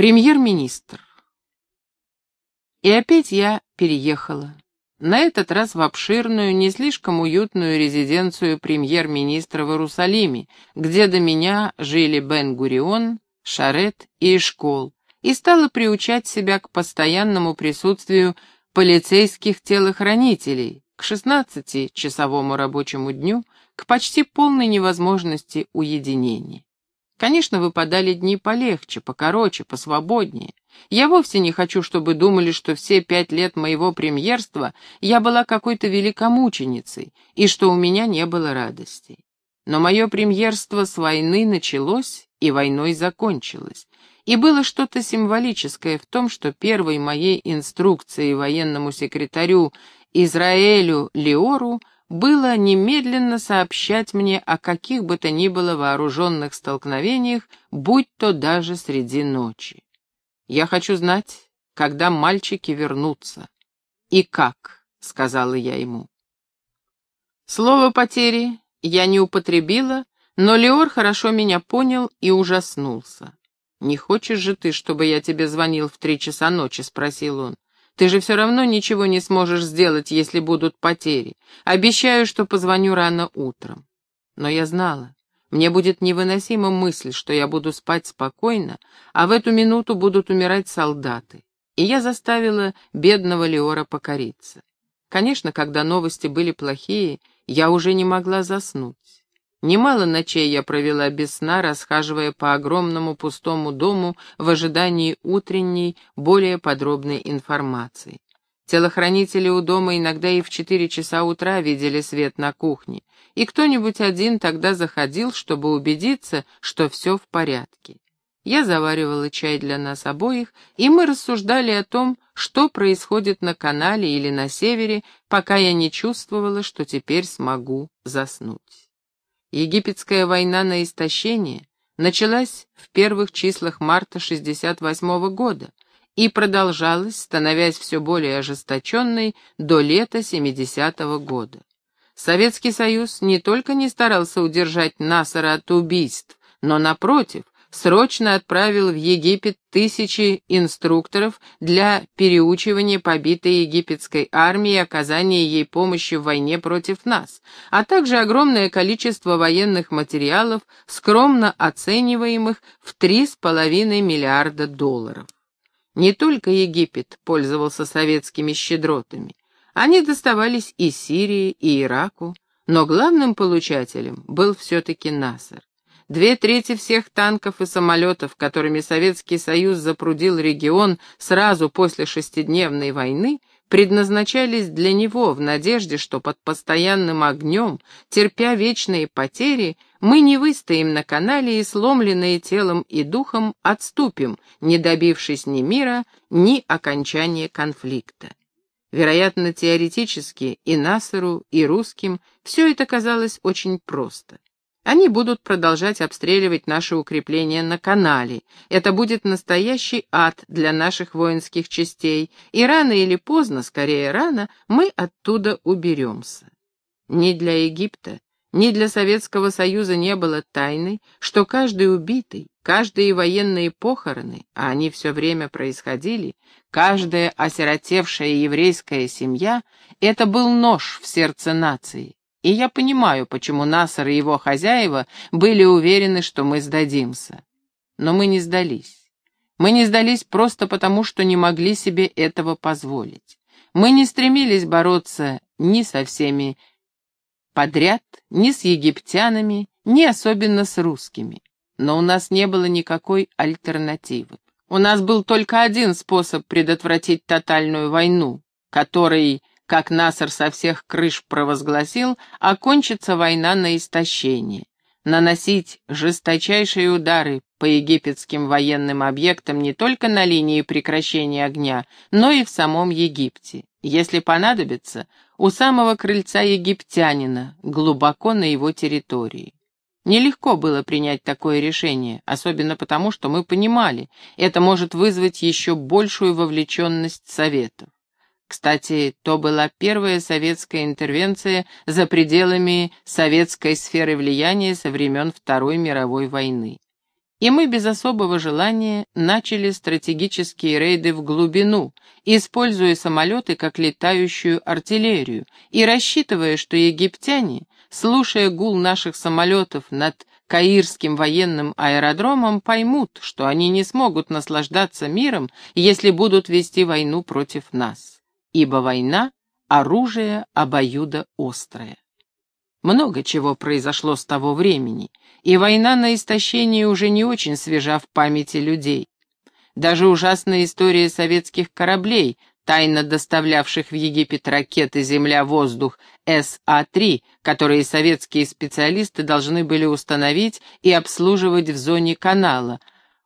Премьер-министр. И опять я переехала. На этот раз в обширную, не слишком уютную резиденцию премьер-министра в Иерусалиме, где до меня жили Бен-Гурион, Шарет и Эшкол, и стала приучать себя к постоянному присутствию полицейских телохранителей, к 16-часовому рабочему дню, к почти полной невозможности уединения. Конечно, выпадали дни полегче, покороче, посвободнее. Я вовсе не хочу, чтобы думали, что все пять лет моего премьерства я была какой-то великомученицей и что у меня не было радостей. Но мое премьерство с войны началось и войной закончилось. И было что-то символическое в том, что первой моей инструкцией военному секретарю Израилю Леору было немедленно сообщать мне о каких бы то ни было вооруженных столкновениях, будь то даже среди ночи. Я хочу знать, когда мальчики вернутся. И как, — сказала я ему. Слово потери я не употребила, но Леор хорошо меня понял и ужаснулся. «Не хочешь же ты, чтобы я тебе звонил в три часа ночи?» — спросил он. Ты же все равно ничего не сможешь сделать, если будут потери. Обещаю, что позвоню рано утром. Но я знала, мне будет невыносима мысль, что я буду спать спокойно, а в эту минуту будут умирать солдаты. И я заставила бедного Леора покориться. Конечно, когда новости были плохие, я уже не могла заснуть. Немало ночей я провела без сна, расхаживая по огромному пустому дому в ожидании утренней, более подробной информации. Телохранители у дома иногда и в четыре часа утра видели свет на кухне, и кто-нибудь один тогда заходил, чтобы убедиться, что все в порядке. Я заваривала чай для нас обоих, и мы рассуждали о том, что происходит на канале или на севере, пока я не чувствовала, что теперь смогу заснуть. Египетская война на истощение началась в первых числах марта 68 года и продолжалась, становясь все более ожесточенной до лета 70 -го года. Советский Союз не только не старался удержать Насара от убийств, но, напротив, срочно отправил в Египет тысячи инструкторов для переучивания побитой египетской армии и оказания ей помощи в войне против нас, а также огромное количество военных материалов, скромно оцениваемых в 3,5 миллиарда долларов. Не только Египет пользовался советскими щедротами. Они доставались и Сирии, и Ираку, но главным получателем был все-таки Насар. Две трети всех танков и самолетов, которыми Советский Союз запрудил регион сразу после шестидневной войны, предназначались для него в надежде, что под постоянным огнем, терпя вечные потери, мы не выстоим на канале и, сломленные телом и духом, отступим, не добившись ни мира, ни окончания конфликта. Вероятно, теоретически и Насару, и русским все это казалось очень просто. Они будут продолжать обстреливать наши укрепления на канале. Это будет настоящий ад для наших воинских частей, и рано или поздно, скорее рано, мы оттуда уберемся. Ни для Египта, ни для Советского Союза не было тайной, что каждый убитый, каждые военные похороны, а они все время происходили, каждая осиротевшая еврейская семья — это был нож в сердце нации, и я понимаю, почему Насар и его хозяева были уверены, что мы сдадимся. Но мы не сдались. Мы не сдались просто потому, что не могли себе этого позволить. Мы не стремились бороться ни со всеми подряд, ни с египтянами, ни особенно с русскими. Но у нас не было никакой альтернативы. У нас был только один способ предотвратить тотальную войну, который как Насар со всех крыш провозгласил, окончится война на истощение. Наносить жесточайшие удары по египетским военным объектам не только на линии прекращения огня, но и в самом Египте. Если понадобится, у самого крыльца египтянина, глубоко на его территории. Нелегко было принять такое решение, особенно потому, что мы понимали, это может вызвать еще большую вовлеченность Советов. Кстати, то была первая советская интервенция за пределами советской сферы влияния со времен Второй мировой войны. и мы без особого желания начали стратегические рейды в глубину, используя самолеты как летающую артиллерию и рассчитывая, что египтяне, слушая гул наших самолетов над Каирским военным аэродромом, поймут, что они не смогут наслаждаться миром, если будут вести войну против нас. Ибо война — оружие обоюдо острое. Много чего произошло с того времени, и война на истощение уже не очень свежа в памяти людей. Даже ужасная история советских кораблей, тайно доставлявших в Египет ракеты «Земля-воздух» СА-3, которые советские специалисты должны были установить и обслуживать в зоне канала,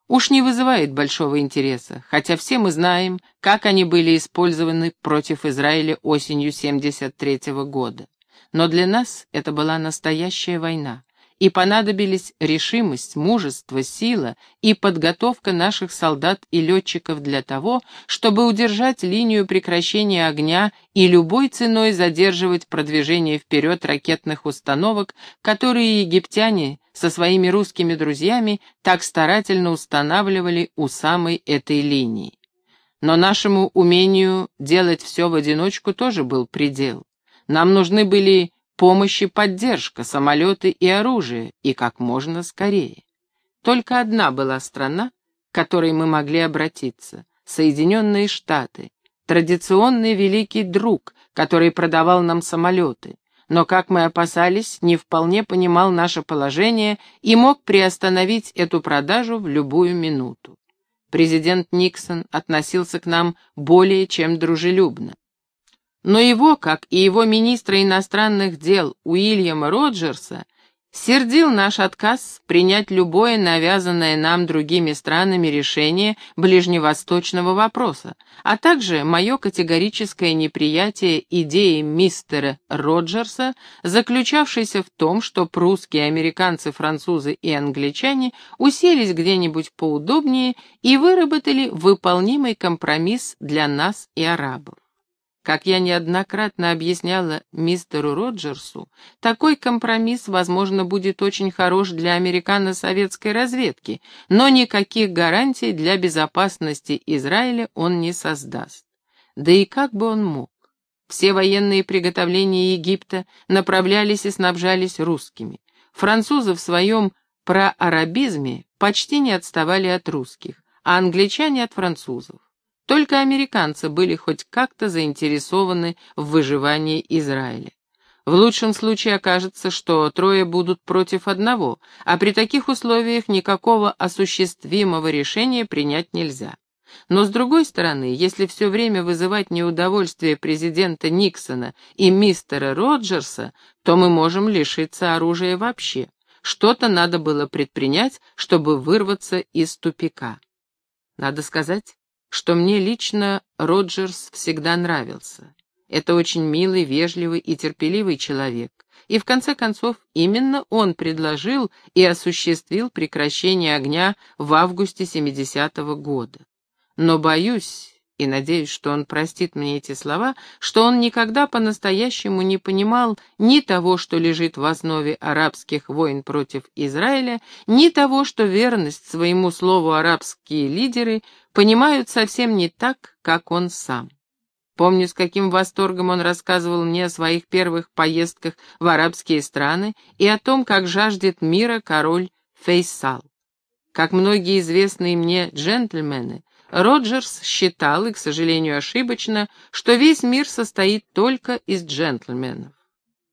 уж не вызывает большого интереса, хотя все мы знаем, как они были использованы против Израиля осенью 73 -го года. Но для нас это была настоящая война, и понадобились решимость, мужество, сила и подготовка наших солдат и летчиков для того, чтобы удержать линию прекращения огня и любой ценой задерживать продвижение вперед ракетных установок, которые египтяне со своими русскими друзьями так старательно устанавливали у самой этой линии. Но нашему умению делать все в одиночку тоже был предел. Нам нужны были помощь и поддержка, самолеты и оружие, и как можно скорее. Только одна была страна, к которой мы могли обратиться — Соединенные Штаты, традиционный великий друг, который продавал нам самолеты, но, как мы опасались, не вполне понимал наше положение и мог приостановить эту продажу в любую минуту. Президент Никсон относился к нам более чем дружелюбно. Но его, как и его министра иностранных дел Уильяма Роджерса, сердил наш отказ принять любое навязанное нам другими странами решение ближневосточного вопроса, а также мое категорическое неприятие идеи мистера Роджерса, заключавшейся в том, что прусские, американцы, французы и англичане уселись где-нибудь поудобнее и выработали выполнимый компромисс для нас и арабов. Как я неоднократно объясняла мистеру Роджерсу, такой компромисс, возможно, будет очень хорош для американо-советской разведки, но никаких гарантий для безопасности Израиля он не создаст. Да и как бы он мог? Все военные приготовления Египта направлялись и снабжались русскими. Французы в своем проарабизме почти не отставали от русских, а англичане от французов. Только американцы были хоть как-то заинтересованы в выживании Израиля. В лучшем случае окажется, что трое будут против одного, а при таких условиях никакого осуществимого решения принять нельзя. Но с другой стороны, если все время вызывать неудовольствие президента Никсона и мистера Роджерса, то мы можем лишиться оружия вообще. Что-то надо было предпринять, чтобы вырваться из тупика. Надо сказать, что мне лично Роджерс всегда нравился. Это очень милый, вежливый и терпеливый человек. И в конце концов, именно он предложил и осуществил прекращение огня в августе 70-го года. Но боюсь, и надеюсь, что он простит мне эти слова, что он никогда по-настоящему не понимал ни того, что лежит в основе арабских войн против Израиля, ни того, что верность своему слову арабские лидеры понимают совсем не так, как он сам. Помню, с каким восторгом он рассказывал мне о своих первых поездках в арабские страны и о том, как жаждет мира король Фейсал. Как многие известные мне джентльмены, Роджерс считал, и, к сожалению, ошибочно, что весь мир состоит только из джентльменов.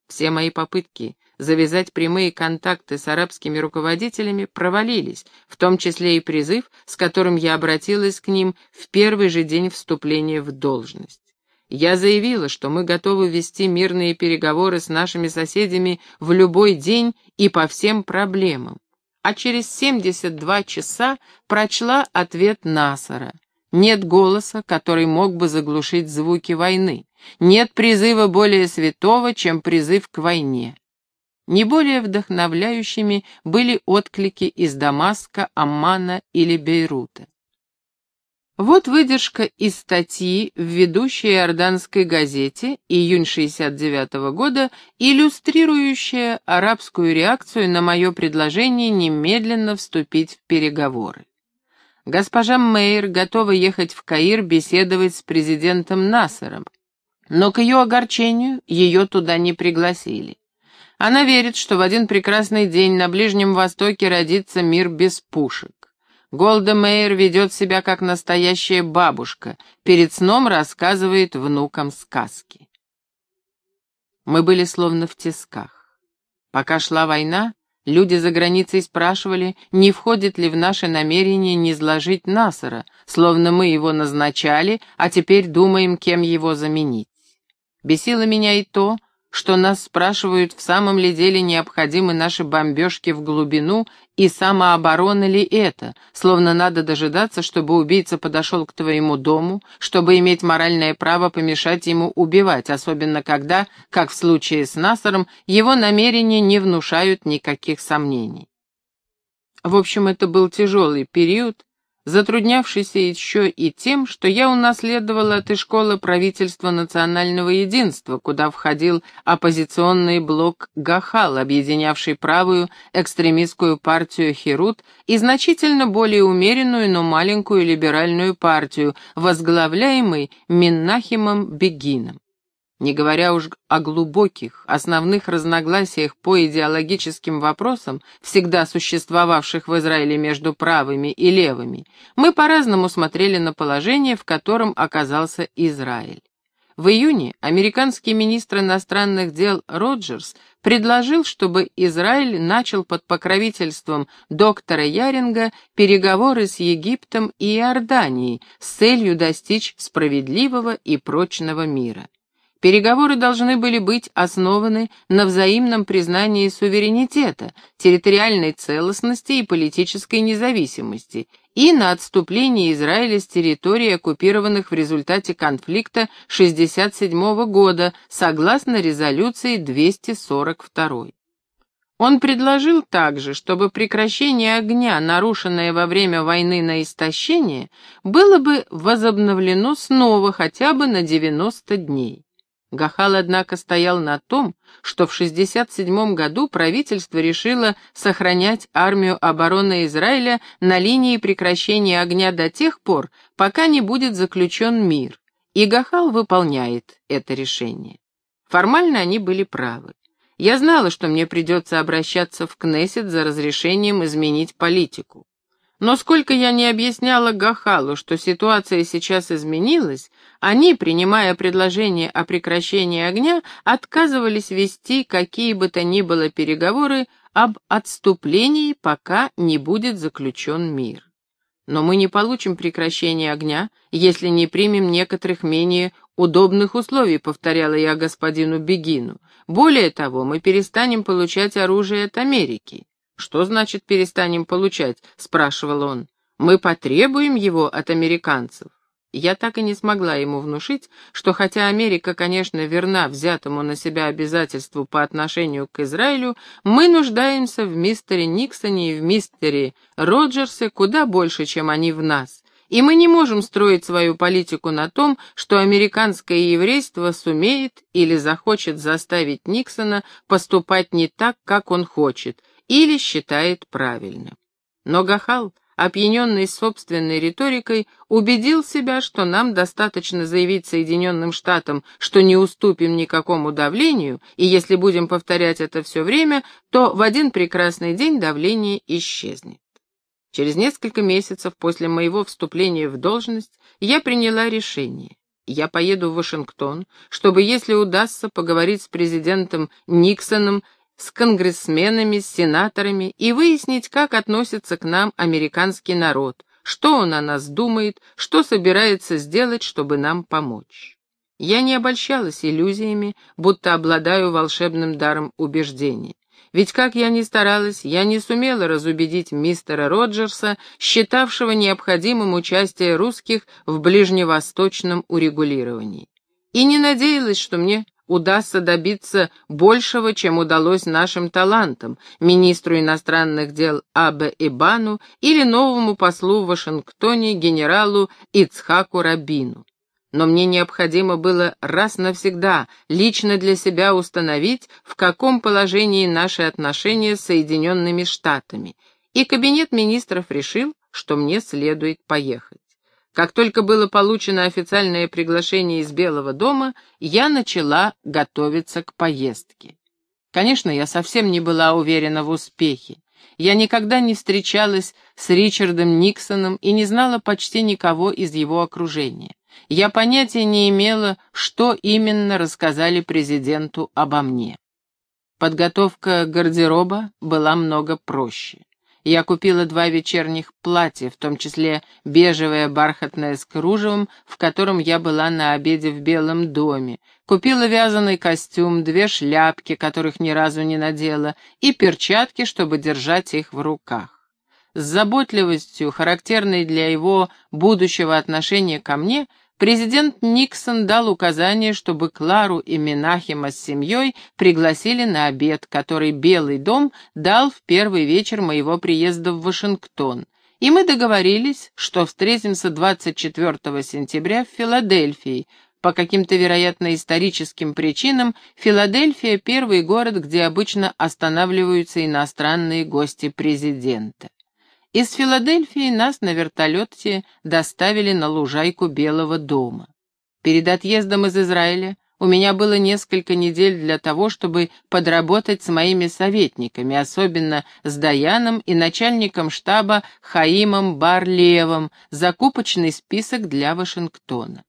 Все мои попытки завязать прямые контакты с арабскими руководителями провалились, в том числе и призыв, с которым я обратилась к ним в первый же день вступления в должность. Я заявила, что мы готовы вести мирные переговоры с нашими соседями в любой день и по всем проблемам а через 72 часа прочла ответ Насара. Нет голоса, который мог бы заглушить звуки войны. Нет призыва более святого, чем призыв к войне. Не более вдохновляющими были отклики из Дамаска, Аммана или Бейрута. Вот выдержка из статьи в ведущей иорданской газете июнь 69 -го года, иллюстрирующая арабскую реакцию на мое предложение немедленно вступить в переговоры. Госпожа Мейер готова ехать в Каир беседовать с президентом Насером, но к ее огорчению ее туда не пригласили. Она верит, что в один прекрасный день на Ближнем Востоке родится мир без пушек. Голда Мейер ведет себя как настоящая бабушка, перед сном рассказывает внукам сказки. Мы были словно в тисках. Пока шла война, люди за границей спрашивали, не входит ли в наше намерение низложить Насара, словно мы его назначали, а теперь думаем, кем его заменить. Бесило меня и то, что нас спрашивают, в самом ли деле необходимы наши бомбежки в глубину и самооборона ли это, словно надо дожидаться, чтобы убийца подошел к твоему дому, чтобы иметь моральное право помешать ему убивать, особенно когда, как в случае с Насаром, его намерения не внушают никаких сомнений. В общем, это был тяжелый период, затруднявшийся еще и тем, что я унаследовала от школы правительства национального единства, куда входил оппозиционный блок Гахал, объединявший правую экстремистскую партию Херут и значительно более умеренную, но маленькую либеральную партию, возглавляемый Миннахимом Бегином. Не говоря уж о глубоких, основных разногласиях по идеологическим вопросам, всегда существовавших в Израиле между правыми и левыми, мы по-разному смотрели на положение, в котором оказался Израиль. В июне американский министр иностранных дел Роджерс предложил, чтобы Израиль начал под покровительством доктора Яринга переговоры с Египтом и Иорданией с целью достичь справедливого и прочного мира. Переговоры должны были быть основаны на взаимном признании суверенитета, территориальной целостности и политической независимости, и на отступлении Израиля с территории, оккупированных в результате конфликта 1967 года, согласно резолюции 242. Он предложил также, чтобы прекращение огня, нарушенное во время войны на истощение, было бы возобновлено снова хотя бы на 90 дней. Гахал, однако, стоял на том, что в 67 году правительство решило сохранять армию обороны Израиля на линии прекращения огня до тех пор, пока не будет заключен мир, и Гахал выполняет это решение. Формально они были правы. Я знала, что мне придется обращаться в Кнессет за разрешением изменить политику. Но сколько я не объясняла Гахалу, что ситуация сейчас изменилась, они, принимая предложение о прекращении огня, отказывались вести какие бы то ни было переговоры об отступлении, пока не будет заключен мир. Но мы не получим прекращение огня, если не примем некоторых менее удобных условий, повторяла я господину Бегину. Более того, мы перестанем получать оружие от Америки. «Что значит перестанем получать?» — спрашивал он. «Мы потребуем его от американцев». Я так и не смогла ему внушить, что хотя Америка, конечно, верна взятому на себя обязательству по отношению к Израилю, мы нуждаемся в мистере Никсоне и в мистере Роджерсе куда больше, чем они в нас. И мы не можем строить свою политику на том, что американское еврейство сумеет или захочет заставить Никсона поступать не так, как он хочет, или считает правильным. Но Гахал, опьяненный собственной риторикой, убедил себя, что нам достаточно заявить Соединенным Штатам, что не уступим никакому давлению, и если будем повторять это все время, то в один прекрасный день давление исчезнет. Через несколько месяцев после моего вступления в должность я приняла решение. Я поеду в Вашингтон, чтобы, если удастся, поговорить с президентом Никсоном с конгрессменами, с сенаторами и выяснить, как относится к нам американский народ, что он о нас думает, что собирается сделать, чтобы нам помочь. Я не обольщалась иллюзиями, будто обладаю волшебным даром убеждения. Ведь как я ни старалась, я не сумела разубедить мистера Роджерса, считавшего необходимым участие русских в ближневосточном урегулировании. И не надеялась, что мне удастся добиться большего, чем удалось нашим талантам, министру иностранных дел Абе Ибану или новому послу в Вашингтоне генералу Ицхаку Рабину. Но мне необходимо было раз навсегда лично для себя установить, в каком положении наши отношения с Соединенными Штатами, и Кабинет министров решил, что мне следует поехать. Как только было получено официальное приглашение из Белого дома, я начала готовиться к поездке. Конечно, я совсем не была уверена в успехе. Я никогда не встречалась с Ричардом Никсоном и не знала почти никого из его окружения. Я понятия не имела, что именно рассказали президенту обо мне. Подготовка гардероба была много проще. Я купила два вечерних платья, в том числе бежевое бархатное с кружевом, в котором я была на обеде в Белом доме. Купила вязаный костюм, две шляпки, которых ни разу не надела, и перчатки, чтобы держать их в руках. С заботливостью, характерной для его будущего отношения ко мне, Президент Никсон дал указание, чтобы Клару и Менахима с семьей пригласили на обед, который Белый дом дал в первый вечер моего приезда в Вашингтон. И мы договорились, что встретимся 24 сентября в Филадельфии. По каким-то, вероятно, историческим причинам Филадельфия — первый город, где обычно останавливаются иностранные гости президента. Из Филадельфии нас на вертолете доставили на лужайку Белого дома. Перед отъездом из Израиля у меня было несколько недель для того, чтобы подработать с моими советниками, особенно с Даяном и начальником штаба Хаимом Барлиевым, закупочный список для Вашингтона.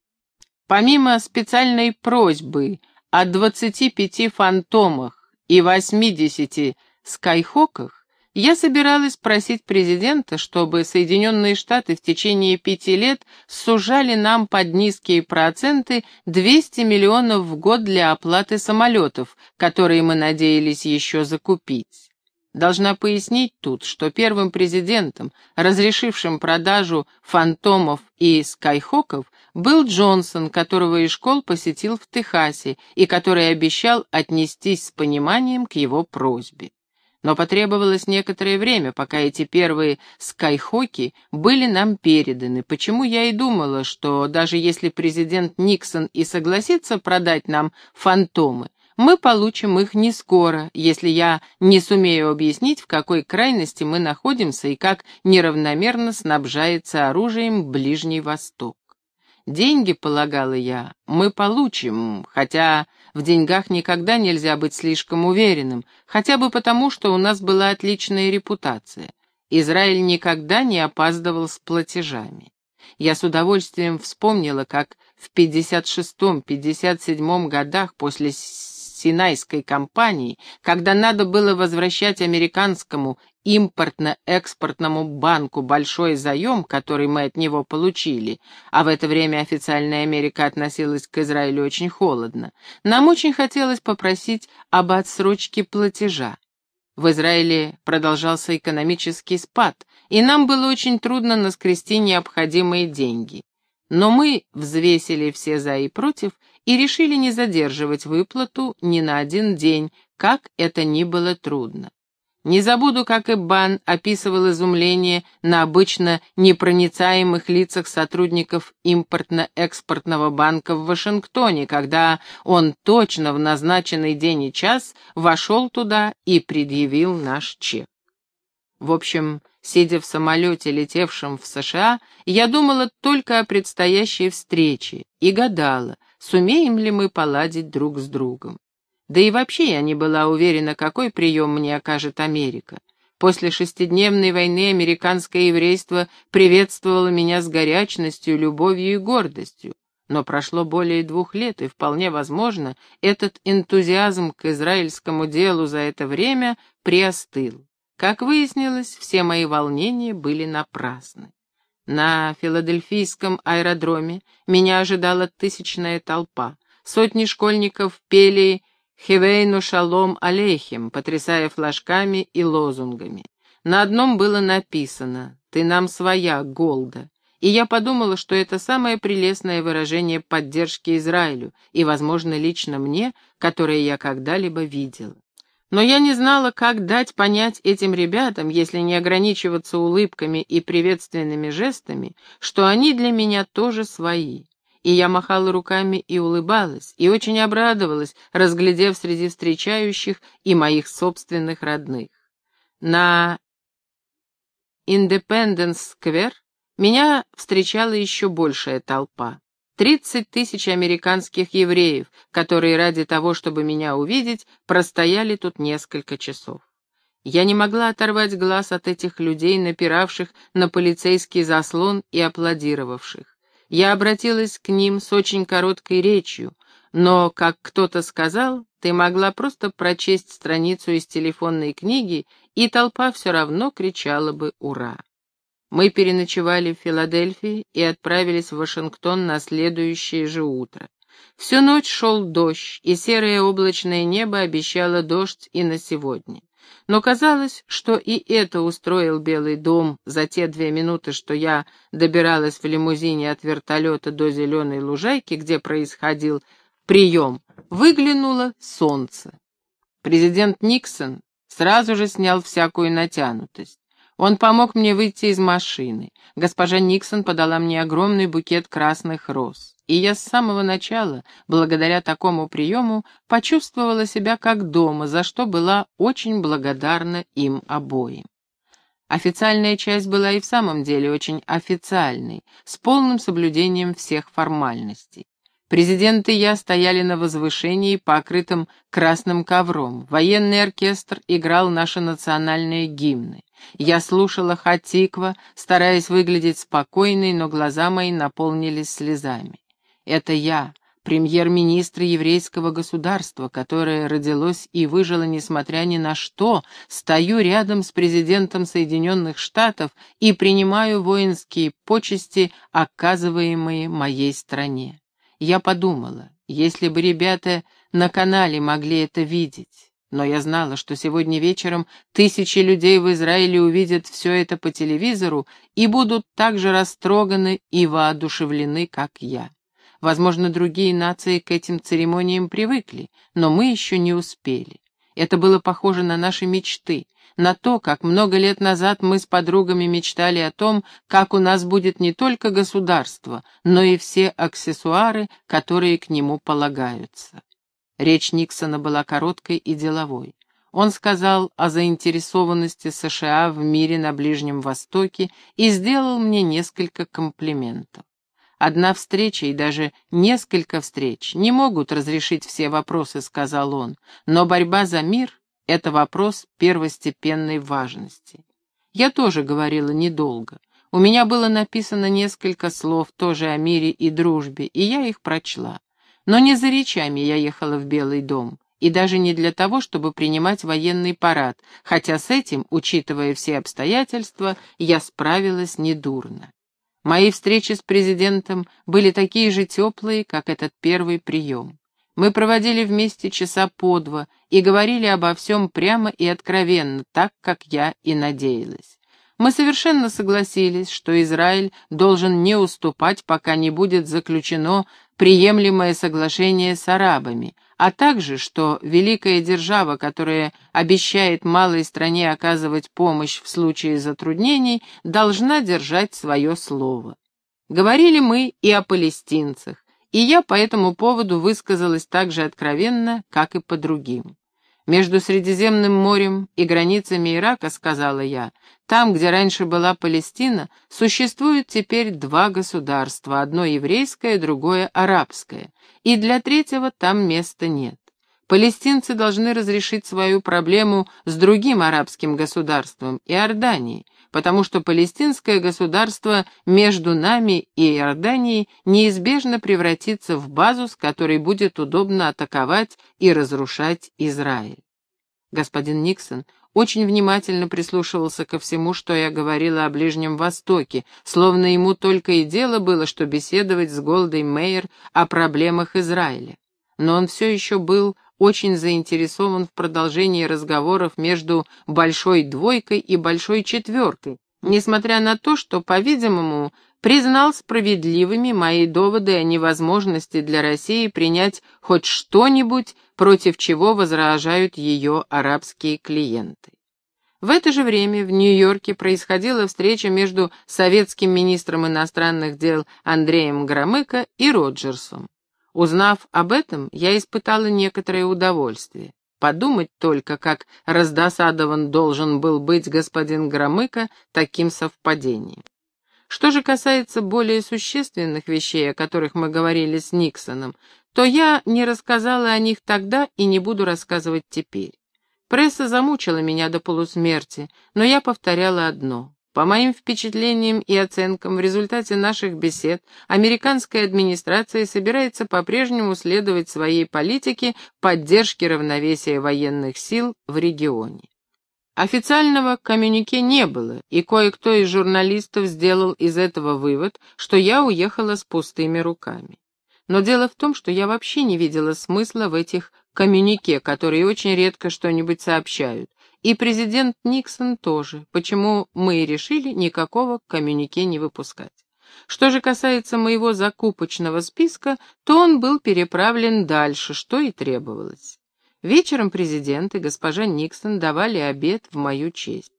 Помимо специальной просьбы о 25 фантомах и 80 скайхоках, я собиралась просить президента, чтобы Соединенные Штаты в течение пяти лет сужали нам под низкие проценты 200 миллионов в год для оплаты самолетов, которые мы надеялись еще закупить. Должна пояснить тут, что первым президентом, разрешившим продажу фантомов и скайхоков, был Джонсон, которого Эшкол посетил в Техасе и который обещал отнестись с пониманием к его просьбе. Но потребовалось некоторое время, пока эти первые скайхоки были нам переданы, почему я и думала, что даже если президент Никсон и согласится продать нам фантомы, мы получим их не скоро, если я не сумею объяснить, в какой крайности мы находимся и как неравномерно снабжается оружием Ближний Восток. Деньги, полагала я, мы получим, хотя в деньгах никогда нельзя быть слишком уверенным, хотя бы потому, что у нас была отличная репутация. Израиль никогда не опаздывал с платежами. Я с удовольствием вспомнила, как в 56-57 годах после Синайской кампании, когда надо было возвращать американскому импортно-экспортному банку большой заем, который мы от него получили, а в это время официальная Америка относилась к Израилю очень холодно, нам очень хотелось попросить об отсрочке платежа. В Израиле продолжался экономический спад, и нам было очень трудно наскрести необходимые деньги. Но мы взвесили все за и против и решили не задерживать выплату ни на один день, как это ни было трудно. Не забуду, как Ибан описывал изумление на обычно непроницаемых лицах сотрудников импортно-экспортного банка в Вашингтоне, когда он точно в назначенный день и час вошел туда и предъявил наш чек. В общем, сидя в самолете, летевшем в США, я думала только о предстоящей встрече и гадала, сумеем ли мы поладить друг с другом. Да и вообще я не была уверена, какой прием мне окажет Америка. После шестидневной войны американское еврейство приветствовало меня с горячностью, любовью и гордостью. Но прошло более двух лет, и вполне возможно, этот энтузиазм к израильскому делу за это время приостыл. Как выяснилось, все мои волнения были напрасны. На филадельфийском аэродроме меня ожидала тысячная толпа. Сотни школьников пели «Хивейну шалом алейхим», потрясая флажками и лозунгами. На одном было написано «Ты нам своя, Голда», и я подумала, что это самое прелестное выражение поддержки Израилю, и, возможно, лично мне, которое я когда-либо видела. Но я не знала, как дать понять этим ребятам, если не ограничиваться улыбками и приветственными жестами, что они для меня тоже свои. И я махала руками и улыбалась, и очень обрадовалась, разглядев среди встречающих и моих собственных родных. На Индепенденс-сквер меня встречала еще большая толпа. Тридцать тысяч американских евреев, которые ради того, чтобы меня увидеть, простояли тут несколько часов. Я не могла оторвать глаз от этих людей, напиравших на полицейский заслон и аплодировавших. Я обратилась к ним с очень короткой речью, но, как кто-то сказал, ты могла просто прочесть страницу из телефонной книги, и толпа все равно кричала бы «Ура!». Мы переночевали в Филадельфии и отправились в Вашингтон на следующее же утро. Всю ночь шел дождь, и серое облачное небо обещало дождь и на сегодня. Но казалось, что и это устроил Белый дом за те две минуты, что я добиралась в лимузине от вертолета до зеленой лужайки, где происходил прием. Выглянуло солнце. Президент Никсон сразу же снял всякую натянутость. Он помог мне выйти из машины. Госпожа Никсон подала мне огромный букет красных роз. И я с самого начала, благодаря такому приему, почувствовала себя как дома, за что была очень благодарна им обоим. Официальная часть была и в самом деле очень официальной, с полным соблюдением всех формальностей. Президент и я стояли на возвышении, покрытым красным ковром. Военный оркестр играл наши национальные гимны. Я слушала Хатиква, стараясь выглядеть спокойной, но глаза мои наполнились слезами. Это я, премьер-министр еврейского государства, которое родилось и выжило несмотря ни на что, стою рядом с президентом Соединенных Штатов и принимаю воинские почести, оказываемые моей стране. Я подумала, если бы ребята на канале могли это видеть, но я знала, что сегодня вечером тысячи людей в Израиле увидят все это по телевизору и будут так же растроганы и воодушевлены, как я. Возможно, другие нации к этим церемониям привыкли, но мы еще не успели. Это было похоже на наши мечты, на то, как много лет назад мы с подругами мечтали о том, как у нас будет не только государство, но и все аксессуары, которые к нему полагаются. Речь Никсона была короткой и деловой. Он сказал о заинтересованности США в мире на Ближнем Востоке и сделал мне несколько комплиментов. Одна встреча и даже несколько встреч не могут разрешить все вопросы, сказал он, но борьба за мир — это вопрос первостепенной важности. Я тоже говорила недолго. У меня было написано несколько слов тоже о мире и дружбе, и я их прочла. Но не за речами я ехала в Белый дом, и даже не для того, чтобы принимать военный парад, хотя с этим, учитывая все обстоятельства, я справилась недурно. Мои встречи с президентом были такие же теплые, как этот первый прием. Мы проводили вместе часа по два и говорили обо всем прямо и откровенно, так, как я и надеялась. Мы совершенно согласились, что Израиль должен не уступать, пока не будет заключено приемлемое соглашение с арабами, а также, что великая держава, которая обещает малой стране оказывать помощь в случае затруднений, должна держать свое слово. Говорили мы и о палестинцах, и я по этому поводу высказалась так же откровенно, как и по другим. Между Средиземным морем и границами Ирака, сказала я, там, где раньше была Палестина, существует теперь два государства, одно еврейское, другое арабское, и для третьего там места нет. Палестинцы должны разрешить свою проблему с другим арабским государством, Иорданией, потому что палестинское государство между нами и Иорданией неизбежно превратится в базу, с которой будет удобно атаковать и разрушать Израиль. Господин Никсон очень внимательно прислушивался ко всему, что я говорила о Ближнем Востоке, словно ему только и дело было, что беседовать с Голдой Мейер о проблемах Израиля. Но он все еще был очень заинтересован в продолжении разговоров между «большой двойкой» и «большой четверкой», несмотря на то, что, по-видимому, признал справедливыми мои доводы о невозможности для России принять хоть что-нибудь, против чего возражают ее арабские клиенты. В это же время в Нью-Йорке происходила встреча между советским министром иностранных дел Андреем Громыко и Роджерсом. Узнав об этом, я испытала некоторое удовольствие. Подумать только, как раздосадован должен был быть господин Громыко таким совпадением. Что же касается более существенных вещей, о которых мы говорили с Никсоном, то я не рассказала о них тогда и не буду рассказывать теперь. Пресса замучила меня до полусмерти, но я повторяла одно. По моим впечатлениям и оценкам, в результате наших бесед американская администрация собирается по-прежнему следовать своей политике поддержки равновесия военных сил в регионе. Официального коммюнике не было, и кое-кто из журналистов сделал из этого вывод, что я уехала с пустыми руками. Но дело в том, что я вообще не видела смысла в этих коммюнике, которые очень редко что-нибудь сообщают. И президент Никсон тоже, почему мы и решили никакого коммюнике не выпускать. Что же касается моего закупочного списка, то он был переправлен дальше, что и требовалось. Вечером президент и госпожа Никсон давали обед в мою честь.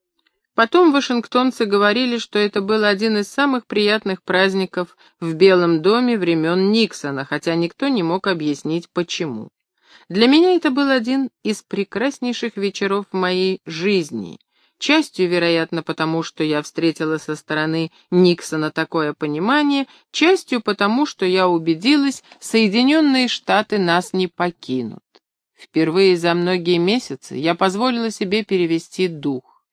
Потом вашингтонцы говорили, что это был один из самых приятных праздников в Белом доме времен Никсона, хотя никто не мог объяснить, почему. Для меня это был один из прекраснейших вечеров в моей жизни. Частью, вероятно, потому что я встретила со стороны Никсона такое понимание, частью потому, что я убедилась, Соединенные Штаты нас не покинут. Впервые за многие месяцы я позволила себе перевести дух.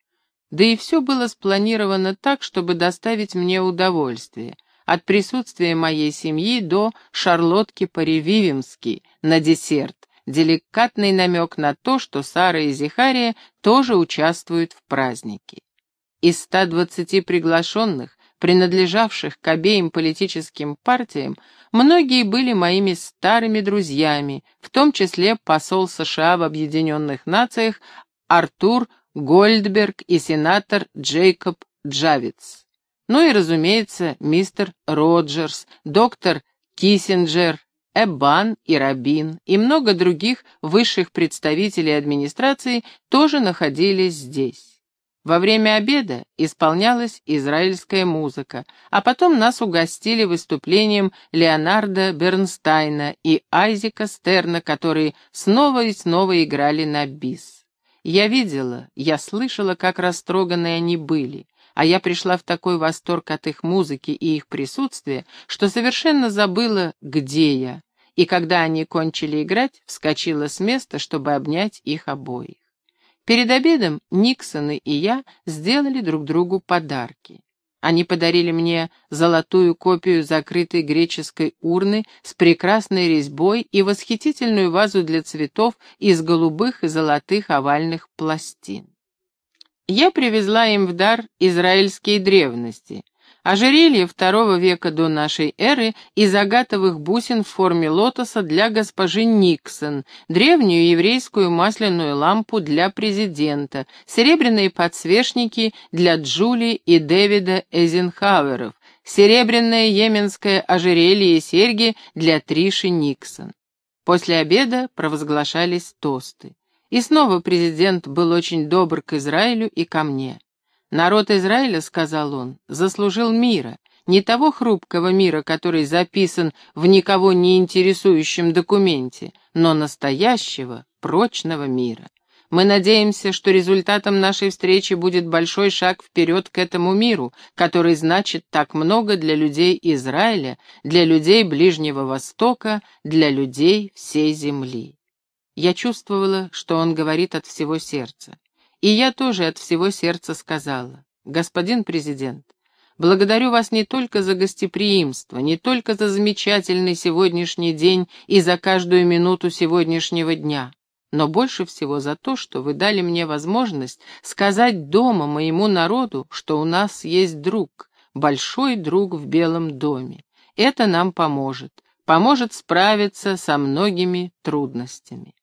Да и все было спланировано так, чтобы доставить мне удовольствие — от присутствия моей семьи до шарлотки по-ревивимски на десерт, деликатный намек на то, что Сара и Зихария тоже участвуют в празднике. Из 120 приглашенных, принадлежавших к обеим политическим партиям, многие были моими старыми друзьями, в том числе посол США в Объединенных Нациях Артур Гольдберг и сенатор Джейкоб Джавиц. Ну и, разумеется, мистер Роджерс, доктор Киссинджер, Эббан и Рабин и много других высших представителей администрации тоже находились здесь. Во время обеда исполнялась израильская музыка, а потом нас угостили выступлением Леонарда Бернстайна и Айзека Стерна, которые снова и снова играли на бис. Я видела, я слышала, как растроганы они были а я пришла в такой восторг от их музыки и их присутствия, что совершенно забыла, где я, и когда они кончили играть, вскочила с места, чтобы обнять их обоих. Перед обедом Никсон и я сделали друг другу подарки. Они подарили мне золотую копию закрытой греческой урны с прекрасной резьбой и восхитительную вазу для цветов из голубых и золотых овальных пластин. Я привезла им в дар израильские древности. Ожерелье второго века до нашей эры из агатовых бусин в форме лотоса для госпожи Никсон, древнюю еврейскую масляную лампу для президента, серебряные подсвечники для Джули и Дэвида Эйзенхауэров, серебряное йеменское ожерелье и серьги для Триши Никсон. После обеда провозглашались тосты. И снова президент был очень добр к Израилю и ко мне. «Народ Израиля, — сказал он, — заслужил мира, не того хрупкого мира, который записан в никого не интересующем документе, но настоящего, прочного мира. Мы надеемся, что результатом нашей встречи будет большой шаг вперед к этому миру, который значит так много для людей Израиля, для людей Ближнего Востока, для людей всей земли. Я чувствовала, что он говорит от всего сердца. И я тоже от всего сердца сказала, «Господин президент, благодарю вас не только за гостеприимство, не только за замечательный сегодняшний день и за каждую минуту сегодняшнего дня, но больше всего за то, что вы дали мне возможность сказать дома моему народу, что у нас есть друг, большой друг в Белом доме. Это нам поможет, поможет справиться со многими трудностями.